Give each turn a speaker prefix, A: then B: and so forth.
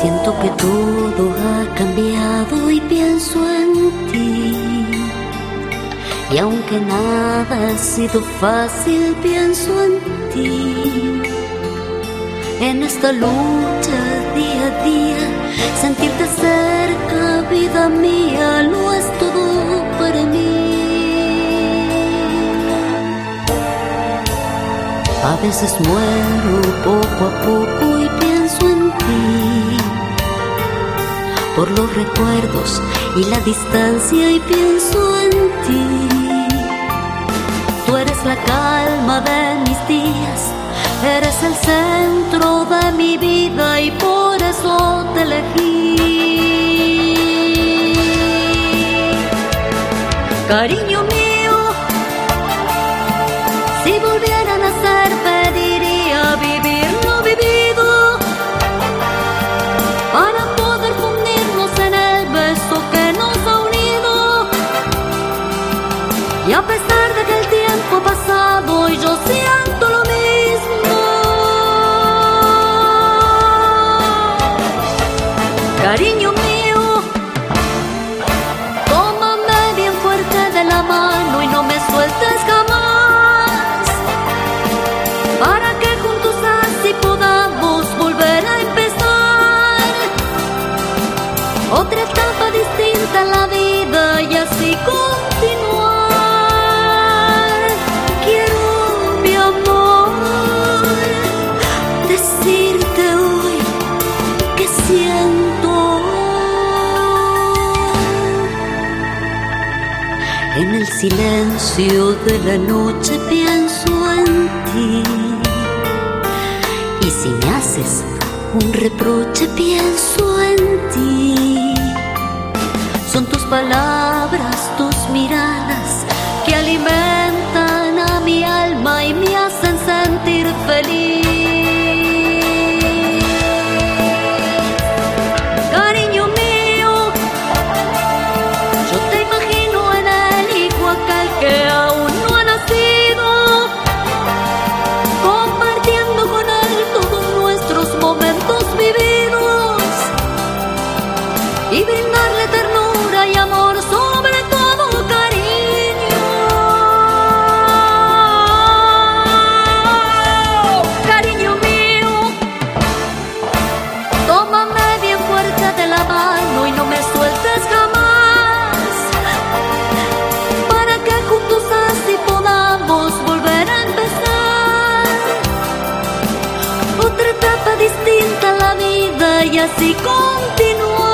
A: Siento que todo ha cambiado y pienso en ti. Y aunque nada ha sido fácil, pienso en ti. En esta lucha día a día, sentirte cerca, vida mía, lo es todo para mí. A veces muero poco a poco y pienso en ti. Por los recuerdos y la distancia y pienso en ti. Tú eres la calma de mis días, eres el centro de mi vida y por eso te elegí. Cariño mío, si Y a pesar de que el tiempo ha pasado y yo siento lo mismo, cariño mío, tómame bien fuerte de la mano y no me sueltes En el silencio de la noche pienso en ti. Y si me haces un reproche, pienso en ti. Son tus palabras, tus miradas que alimentan a mi alma y me hacen sentir feliz. Distinta la vida y así continuar.